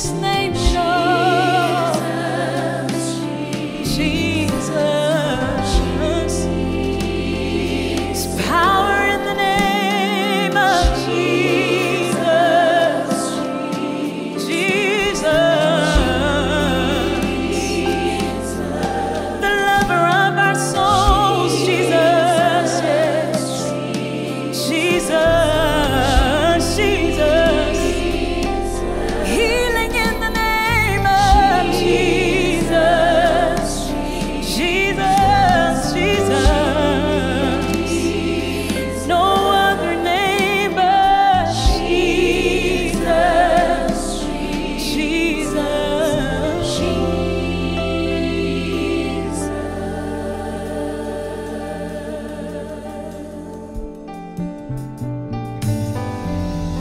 snake.